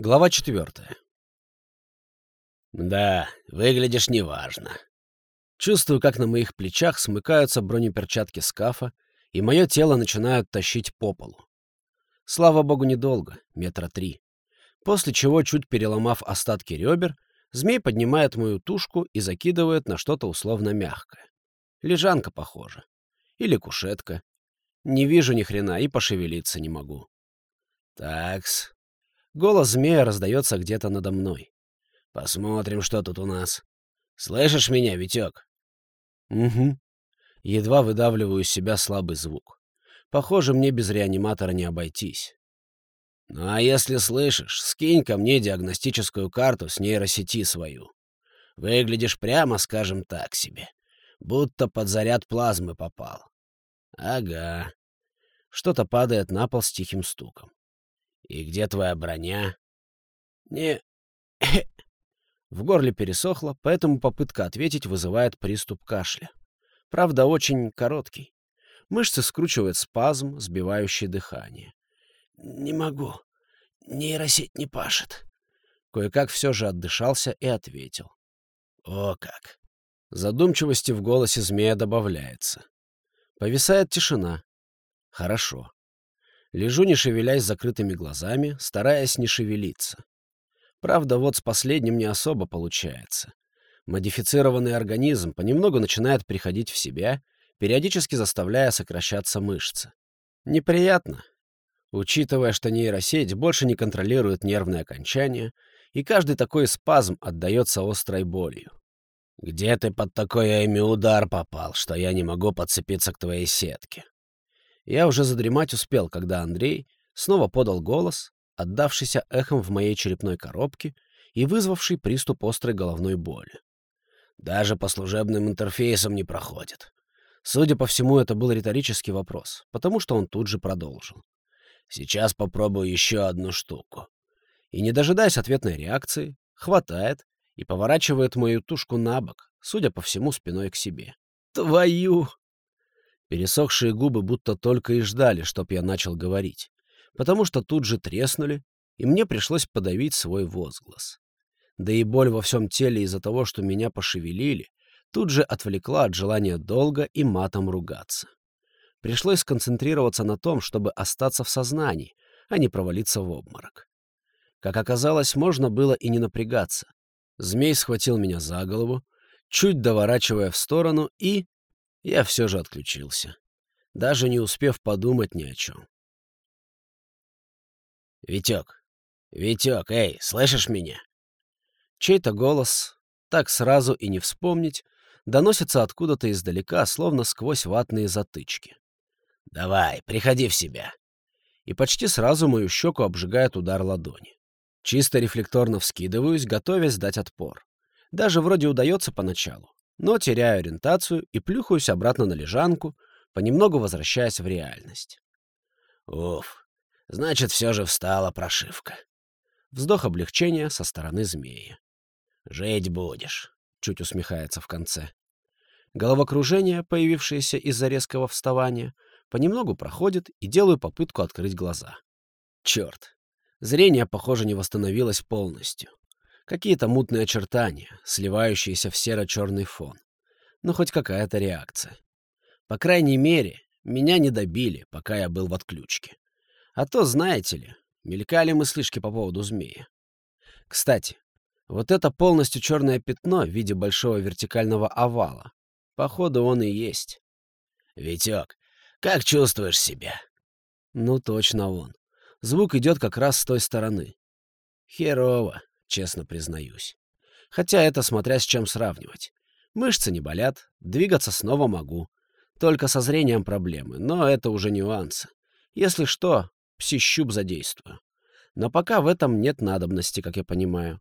Глава четвертая. «Да, выглядишь неважно». Чувствую, как на моих плечах смыкаются бронеперчатки скафа, и мое тело начинают тащить по полу. Слава богу, недолго, метра три. После чего, чуть переломав остатки ребер, змей поднимает мою тушку и закидывает на что-то условно мягкое. Лежанка, похоже. Или кушетка. Не вижу ни хрена и пошевелиться не могу. Такс, Голос змея раздается где-то надо мной. «Посмотрим, что тут у нас. Слышишь меня, Витек?» «Угу». Едва выдавливаю из себя слабый звук. Похоже, мне без реаниматора не обойтись. «Ну а если слышишь, скинь ко мне диагностическую карту с нейросети свою. Выглядишь прямо, скажем так себе, будто под заряд плазмы попал». «Ага». Что-то падает на пол с тихим стуком. «И где твоя броня?» «Не...» В горле пересохло, поэтому попытка ответить вызывает приступ кашля. Правда, очень короткий. Мышцы скручивает спазм, сбивающий дыхание. «Не могу. Нейросеть не пашет». Кое-как все же отдышался и ответил. «О как!» Задумчивости в голосе змея добавляется. Повисает тишина. Хорошо. Лежу, не шевелясь закрытыми глазами, стараясь не шевелиться. Правда, вот с последним не особо получается. Модифицированный организм понемногу начинает приходить в себя, периодически заставляя сокращаться мышцы. Неприятно, учитывая, что нейросеть больше не контролирует нервные окончания, и каждый такой спазм отдается острой болью. «Где ты под такой эми удар попал, что я не могу подцепиться к твоей сетке?» Я уже задремать успел, когда Андрей снова подал голос, отдавшийся эхом в моей черепной коробке и вызвавший приступ острой головной боли. Даже по служебным интерфейсам не проходит. Судя по всему, это был риторический вопрос, потому что он тут же продолжил. Сейчас попробую еще одну штуку. И, не дожидаясь ответной реакции, хватает и поворачивает мою тушку на бок, судя по всему, спиной к себе. «Твою!» Пересохшие губы будто только и ждали, чтоб я начал говорить, потому что тут же треснули, и мне пришлось подавить свой возглас. Да и боль во всем теле из-за того, что меня пошевелили, тут же отвлекла от желания долго и матом ругаться. Пришлось сконцентрироваться на том, чтобы остаться в сознании, а не провалиться в обморок. Как оказалось, можно было и не напрягаться. Змей схватил меня за голову, чуть доворачивая в сторону, и я все же отключился, даже не успев подумать ни о чем. «Витек! Витек, эй, слышишь меня?» Чей-то голос, так сразу и не вспомнить, доносится откуда-то издалека, словно сквозь ватные затычки. «Давай, приходи в себя!» И почти сразу мою щеку обжигает удар ладони. Чисто рефлекторно вскидываюсь, готовясь дать отпор. Даже вроде удается поначалу но теряю ориентацию и плюхаюсь обратно на лежанку, понемногу возвращаясь в реальность. Уф, значит, все же встала прошивка. Вздох облегчения со стороны змея. «Жить будешь», — чуть усмехается в конце. Головокружение, появившееся из-за резкого вставания, понемногу проходит и делаю попытку открыть глаза. Черт, зрение, похоже, не восстановилось полностью. Какие-то мутные очертания, сливающиеся в серо-черный фон. Но хоть какая-то реакция. По крайней мере, меня не добили, пока я был в отключке. А то, знаете ли, мелькали мыслишки по поводу змея. Кстати, вот это полностью черное пятно в виде большого вертикального овала. Походу, он и есть. «Витек, как чувствуешь себя?» Ну, точно он. Звук идет как раз с той стороны. Херово честно признаюсь. Хотя это смотря с чем сравнивать. Мышцы не болят, двигаться снова могу. Только со зрением проблемы, но это уже нюансы. Если что, псищуп задействую. Но пока в этом нет надобности, как я понимаю.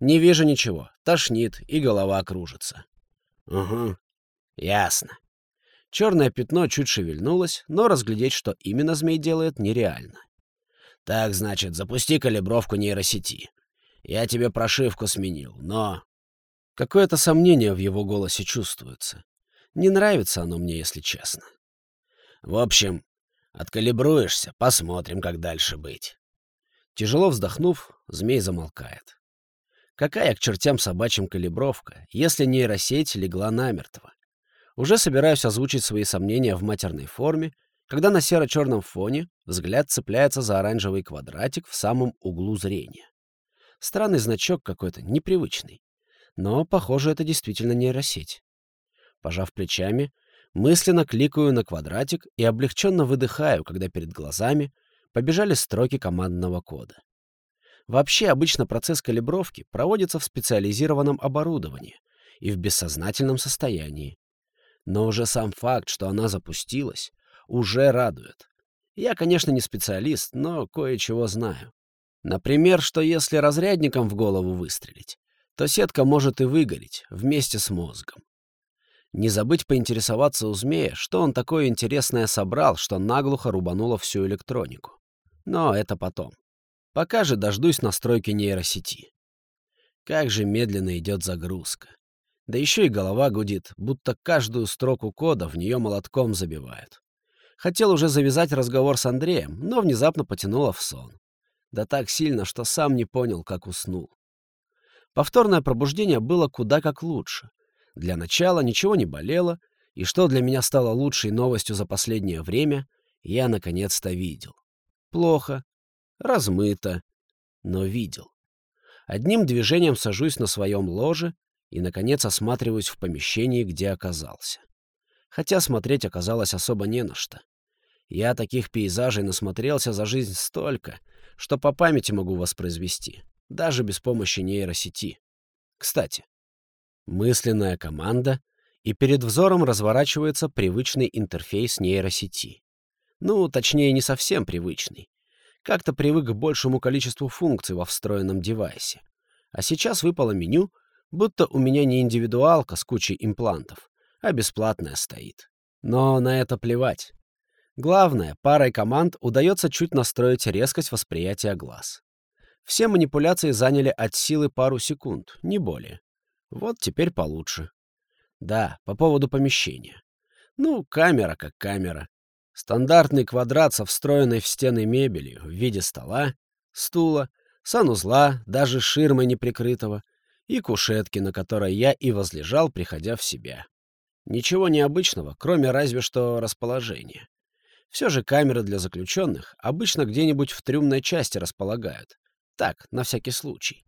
Не вижу ничего, тошнит и голова кружится. Угу, ясно. Черное пятно чуть шевельнулось, но разглядеть, что именно змей делает, нереально. Так, значит, запусти калибровку нейросети. Я тебе прошивку сменил, но...» Какое-то сомнение в его голосе чувствуется. Не нравится оно мне, если честно. «В общем, откалибруешься, посмотрим, как дальше быть». Тяжело вздохнув, змей замолкает. Какая к чертям собачьим калибровка, если нейросеть легла намертво? Уже собираюсь озвучить свои сомнения в матерной форме, когда на серо-черном фоне взгляд цепляется за оранжевый квадратик в самом углу зрения. Странный значок какой-то, непривычный. Но, похоже, это действительно нейросеть. Пожав плечами, мысленно кликаю на квадратик и облегченно выдыхаю, когда перед глазами побежали строки командного кода. Вообще, обычно процесс калибровки проводится в специализированном оборудовании и в бессознательном состоянии. Но уже сам факт, что она запустилась, уже радует. Я, конечно, не специалист, но кое-чего знаю. Например, что если разрядником в голову выстрелить, то сетка может и выгореть вместе с мозгом. Не забыть поинтересоваться у змея, что он такое интересное собрал, что наглухо рубануло всю электронику. Но это потом. Пока же дождусь настройки нейросети. Как же медленно идет загрузка. Да еще и голова гудит, будто каждую строку кода в нее молотком забивают. Хотел уже завязать разговор с Андреем, но внезапно потянуло в сон. Да так сильно, что сам не понял, как уснул. Повторное пробуждение было куда как лучше. Для начала ничего не болело, и что для меня стало лучшей новостью за последнее время, я наконец-то видел. Плохо, размыто, но видел. Одним движением сажусь на своем ложе и, наконец, осматриваюсь в помещении, где оказался. Хотя смотреть оказалось особо не на что. Я таких пейзажей насмотрелся за жизнь столько, что по памяти могу воспроизвести, даже без помощи нейросети. Кстати, мысленная команда, и перед взором разворачивается привычный интерфейс нейросети. Ну, точнее, не совсем привычный. Как-то привык к большему количеству функций во встроенном девайсе. А сейчас выпало меню, будто у меня не индивидуалка с кучей имплантов, а бесплатная стоит. Но на это плевать. Главное, парой команд удается чуть настроить резкость восприятия глаз. Все манипуляции заняли от силы пару секунд, не более. Вот теперь получше. Да, по поводу помещения. Ну, камера как камера. Стандартный квадрат со встроенной в стены мебелью в виде стола, стула, санузла, даже ширмой неприкрытого, и кушетки, на которой я и возлежал, приходя в себя. Ничего необычного, кроме разве что расположения. Все же камеры для заключенных обычно где-нибудь в трюмной части располагают. Так, на всякий случай.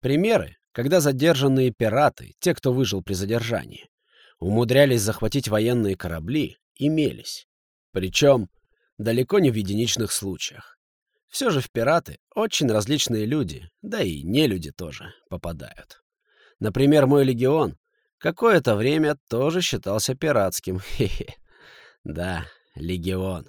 Примеры, когда задержанные пираты, те, кто выжил при задержании, умудрялись захватить военные корабли, имелись. Причем далеко не в единичных случаях. Все же в пираты очень различные люди, да и не люди тоже, попадают. Например, мой легион какое-то время тоже считался пиратским. Хе-хе. Да, легион.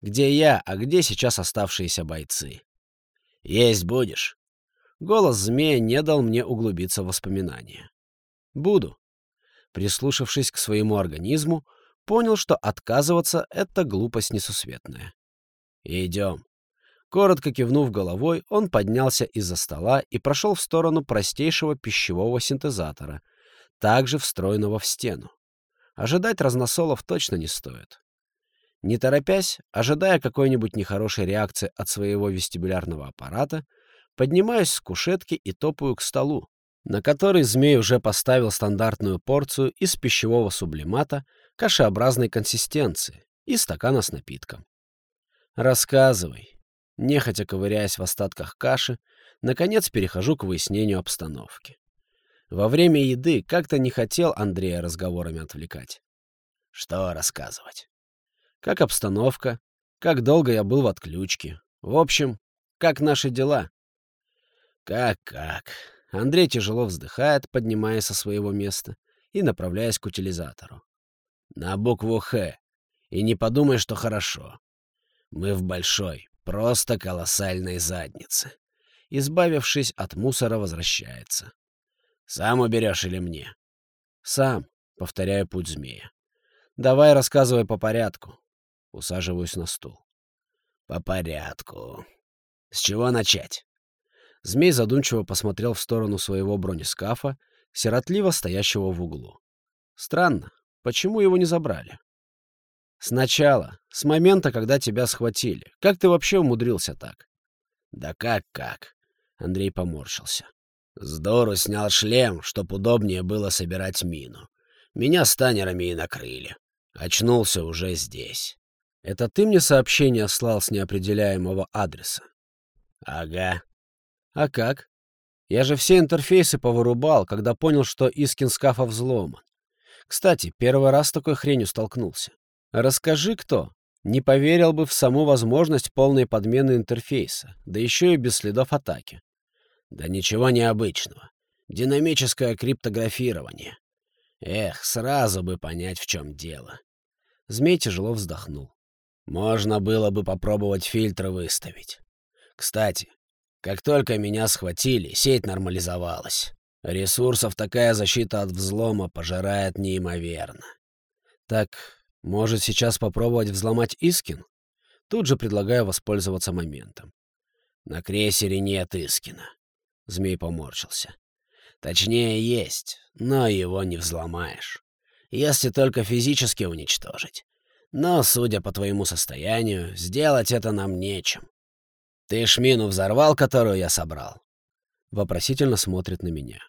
Где я, а где сейчас оставшиеся бойцы? Есть будешь? Голос змея не дал мне углубиться в воспоминания. Буду. Прислушавшись к своему организму, понял, что отказываться — это глупость несусветная. «Идем». Коротко кивнув головой, он поднялся из-за стола и прошел в сторону простейшего пищевого синтезатора, также встроенного в стену. Ожидать разносолов точно не стоит. Не торопясь, ожидая какой-нибудь нехорошей реакции от своего вестибулярного аппарата, поднимаюсь с кушетки и топаю к столу, на который змей уже поставил стандартную порцию из пищевого сублимата кашеобразной консистенции и стакана с напитком. «Рассказывай». Нехотя ковыряясь в остатках каши, наконец перехожу к выяснению обстановки. Во время еды как-то не хотел Андрея разговорами отвлекать. Что рассказывать? Как обстановка? Как долго я был в отключке? В общем, как наши дела? Как-как? Андрей тяжело вздыхает, поднимаясь со своего места и направляясь к утилизатору. На букву «Х». И не подумай, что хорошо. Мы в большой, просто колоссальной заднице. Избавившись от мусора, возвращается. Сам уберешь или мне? Сам, повторяю путь змея. Давай рассказывай по порядку. Усаживаюсь на стул. По порядку. С чего начать? Змей задумчиво посмотрел в сторону своего бронескафа, сиротливо стоящего в углу. Странно, Почему его не забрали? Сначала, с момента, когда тебя схватили. Как ты вообще умудрился так? Да как-как? Андрей поморщился. Здорово снял шлем, чтоб удобнее было собирать мину. Меня с и накрыли. Очнулся уже здесь. Это ты мне сообщение слал с неопределяемого адреса? Ага. А как? Я же все интерфейсы повырубал, когда понял, что Искин скафа взломан. Кстати, первый раз с такой хренью столкнулся. Расскажи, кто? Не поверил бы в саму возможность полной подмены интерфейса, да еще и без следов атаки. Да ничего необычного. Динамическое криптографирование. Эх, сразу бы понять, в чем дело. Змей тяжело вздохнул. Можно было бы попробовать фильтры выставить. Кстати, как только меня схватили, сеть нормализовалась. Ресурсов такая защита от взлома пожирает неимоверно. Так, может, сейчас попробовать взломать Искин? Тут же предлагаю воспользоваться моментом. На крейсере нет Искина. Змей поморщился. Точнее, есть, но его не взломаешь. Если только физически уничтожить. Но, судя по твоему состоянию, сделать это нам нечем. Ты шмину взорвал, которую я собрал? Вопросительно смотрит на меня.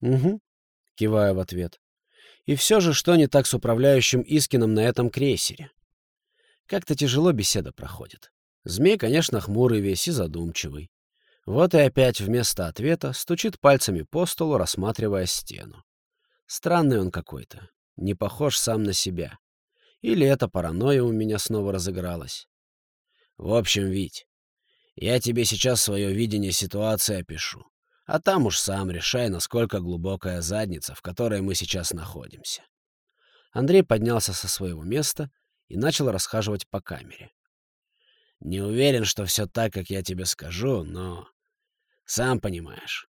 Угу. Киваю в ответ. И все же, что не так с управляющим Искином на этом крейсере? Как-то тяжело беседа проходит. Змей, конечно, хмурый весь и задумчивый. Вот и опять вместо ответа стучит пальцами по столу, рассматривая стену. Странный он какой-то, не похож сам на себя. Или эта паранойя у меня снова разыгралась. В общем, Вить, я тебе сейчас свое видение ситуации опишу. А там уж сам решай, насколько глубокая задница, в которой мы сейчас находимся. Андрей поднялся со своего места и начал расхаживать по камере. Не уверен, что все так, как я тебе скажу, но... Сам понимаешь,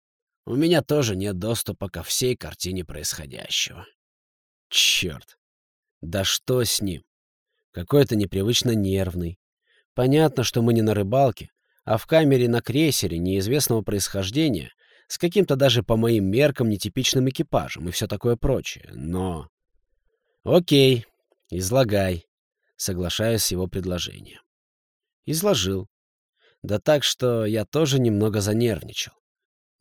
у меня тоже нет доступа ко всей картине происходящего. Черт! Да что с ним? Какой-то непривычно нервный. Понятно, что мы не на рыбалке, а в камере на крейсере неизвестного происхождения с каким-то даже по моим меркам нетипичным экипажем и все такое прочее. Но... Окей, излагай. Соглашаюсь с его предложением. Изложил. Да так, что я тоже немного занервничал.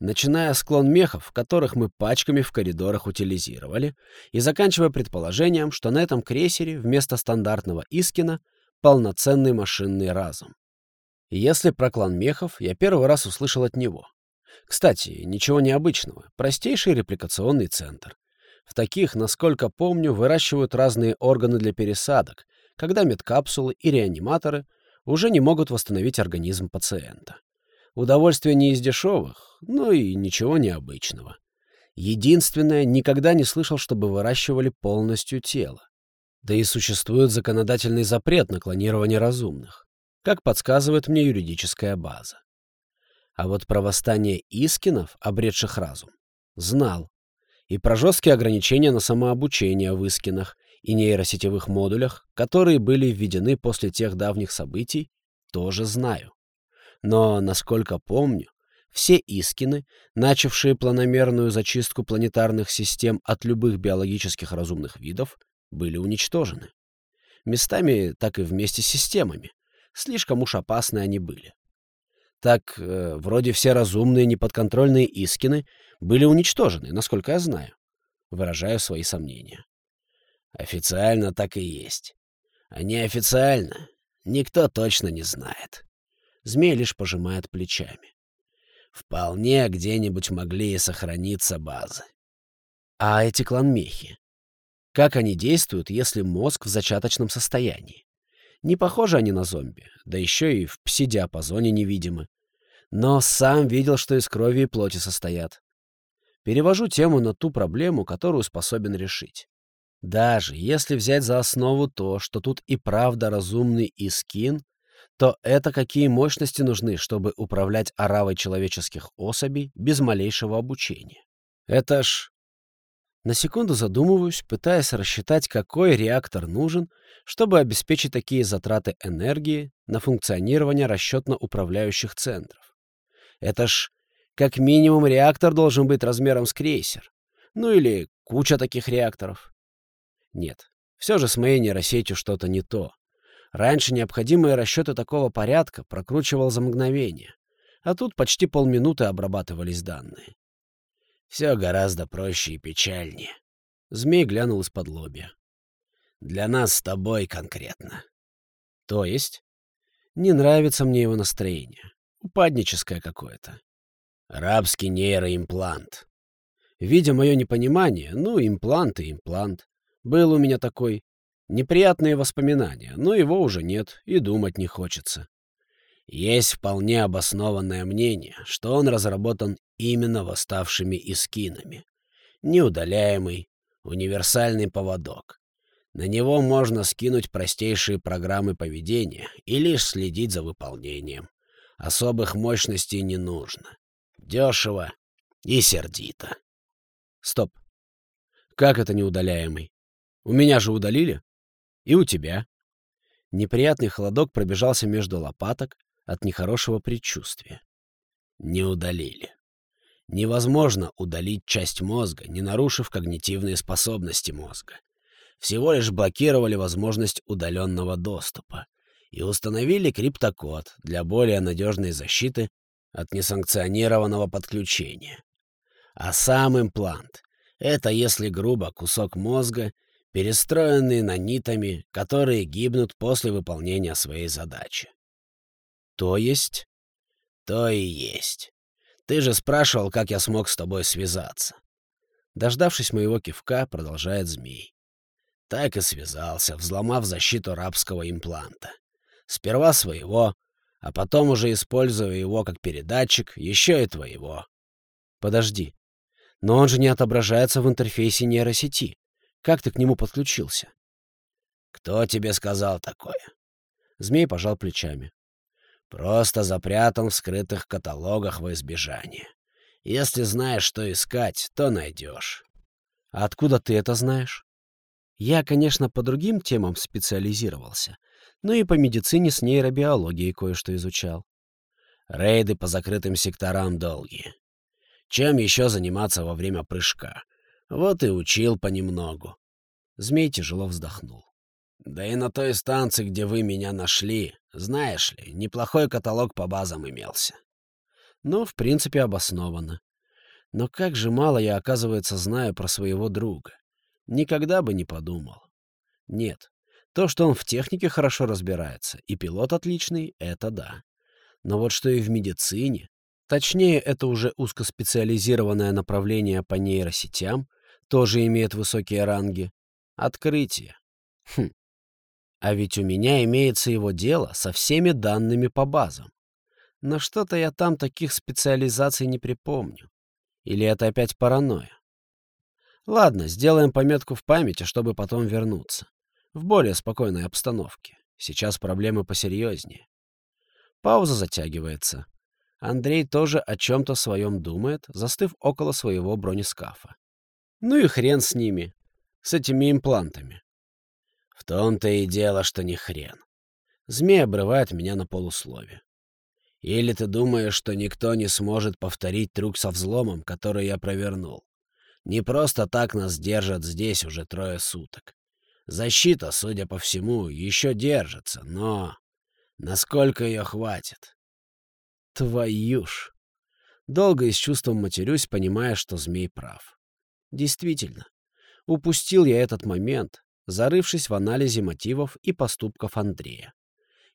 Начиная с клон мехов, которых мы пачками в коридорах утилизировали, и заканчивая предположением, что на этом крейсере вместо стандартного Искина полноценный машинный разум. Если про клан мехов я первый раз услышал от него. Кстати, ничего необычного. Простейший репликационный центр. В таких, насколько помню, выращивают разные органы для пересадок, когда медкапсулы и реаниматоры уже не могут восстановить организм пациента. Удовольствие не из дешевых, но и ничего необычного. Единственное, никогда не слышал, чтобы выращивали полностью тело. Да и существует законодательный запрет на клонирование разумных, как подсказывает мне юридическая база. А вот про восстание Искинов, обретших разум, знал. И про жесткие ограничения на самообучение в Искинах и нейросетевых модулях, которые были введены после тех давних событий, тоже знаю. Но, насколько помню, все Искины, начавшие планомерную зачистку планетарных систем от любых биологических разумных видов, были уничтожены. Местами так и вместе с системами. Слишком уж опасны они были. Так, э, вроде все разумные неподконтрольные Искины были уничтожены, насколько я знаю. Выражаю свои сомнения. Официально так и есть. А неофициально никто точно не знает. Змей лишь пожимает плечами. Вполне где-нибудь могли и сохраниться базы. А эти кланмехи? Как они действуют, если мозг в зачаточном состоянии? Не похожи они на зомби, да еще и в пси-диапазоне невидимы. Но сам видел, что из крови и плоти состоят. Перевожу тему на ту проблему, которую способен решить. Даже если взять за основу то, что тут и правда разумный Искин, то это какие мощности нужны, чтобы управлять оравой человеческих особей без малейшего обучения? Это ж... На секунду задумываюсь, пытаясь рассчитать, какой реактор нужен, чтобы обеспечить такие затраты энергии на функционирование расчетно-управляющих центров. Это ж как минимум реактор должен быть размером с крейсер. Ну или куча таких реакторов. Нет, все же с моей нейросетью что-то не то. Раньше необходимые расчеты такого порядка прокручивал за мгновение. А тут почти полминуты обрабатывались данные. Все гораздо проще и печальнее. Змей глянул из-под лобья. Для нас с тобой конкретно. То есть? Не нравится мне его настроение. Упадническое какое-то. Рабский нейроимплант. Видя мое непонимание, ну, имплант и имплант. Был у меня такой. Неприятные воспоминания, но его уже нет и думать не хочется. Есть вполне обоснованное мнение, что он разработан именно восставшими искинами. Неудаляемый, универсальный поводок. На него можно скинуть простейшие программы поведения и лишь следить за выполнением. Особых мощностей не нужно. Дешево и сердито. Стоп. Как это неудаляемый? У меня же удалили? И у тебя. Неприятный холодок пробежался между лопаток от нехорошего предчувствия. Не удалили. Невозможно удалить часть мозга, не нарушив когнитивные способности мозга. Всего лишь блокировали возможность удаленного доступа и установили криптокод для более надежной защиты от несанкционированного подключения. А сам имплант — это, если грубо, кусок мозга, перестроенный нанитами, которые гибнут после выполнения своей задачи. То есть? То и есть. Ты же спрашивал, как я смог с тобой связаться. Дождавшись моего кивка, продолжает змей. Так и связался, взломав защиту рабского импланта. Сперва своего, а потом уже используя его как передатчик, еще и твоего. Подожди. Но он же не отображается в интерфейсе нейросети. Как ты к нему подключился? Кто тебе сказал такое? Змей пожал плечами. Просто запрятан в скрытых каталогах во избежание. Если знаешь, что искать, то найдешь. А откуда ты это знаешь? Я, конечно, по другим темам специализировался, но и по медицине с нейробиологией кое-что изучал. Рейды по закрытым секторам долгие. Чем еще заниматься во время прыжка? Вот и учил понемногу. Змей тяжело вздохнул. Да и на той станции, где вы меня нашли, знаешь ли, неплохой каталог по базам имелся. Ну, в принципе, обоснованно. Но как же мало я, оказывается, знаю про своего друга. Никогда бы не подумал. Нет, то, что он в технике хорошо разбирается, и пилот отличный — это да. Но вот что и в медицине, точнее, это уже узкоспециализированное направление по нейросетям, тоже имеет высокие ранги. Открытие. Хм, а ведь у меня имеется его дело со всеми данными по базам. Но что-то я там таких специализаций не припомню. Или это опять паранойя? Ладно, сделаем пометку в памяти, чтобы потом вернуться. В более спокойной обстановке. Сейчас проблемы посерьезнее. Пауза затягивается. Андрей тоже о чем-то своем думает, застыв около своего бронескафа. Ну и хрен с ними, с этими имплантами. В том-то и дело, что не хрен. Змей обрывает меня на полуслове. Или ты думаешь, что никто не сможет повторить трюк со взломом, который я провернул? Не просто так нас держат здесь уже трое суток. Защита, судя по всему, еще держится, но... Насколько ее хватит? Твою ж! Долго и с чувством матерюсь, понимая, что змей прав. Действительно, упустил я этот момент, зарывшись в анализе мотивов и поступков Андрея.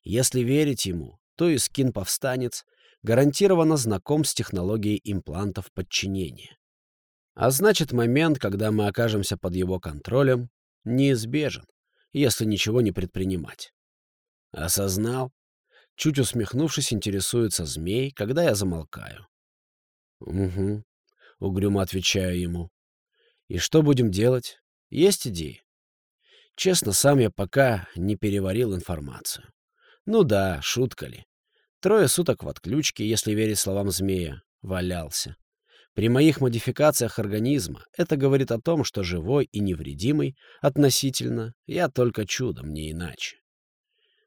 Если верить ему, то и скин-повстанец гарантированно знаком с технологией имплантов подчинения. А значит, момент, когда мы окажемся под его контролем, неизбежен, если ничего не предпринимать. Осознал? Чуть усмехнувшись, интересуется змей, когда я замолкаю. «Угу», — угрюмо отвечаю ему. «И что будем делать? Есть идеи?» Честно, сам я пока не переварил информацию. Ну да, шутка ли. Трое суток в отключке, если верить словам змея, валялся. При моих модификациях организма это говорит о том, что живой и невредимый относительно я только чудом, не иначе.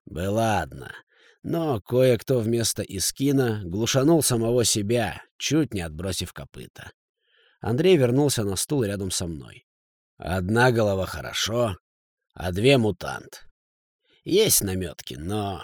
Бы ладно, но кое-кто вместо Искина глушанул самого себя, чуть не отбросив копыта. Андрей вернулся на стул рядом со мной. Одна голова хорошо, а две мутант. Есть наметки, но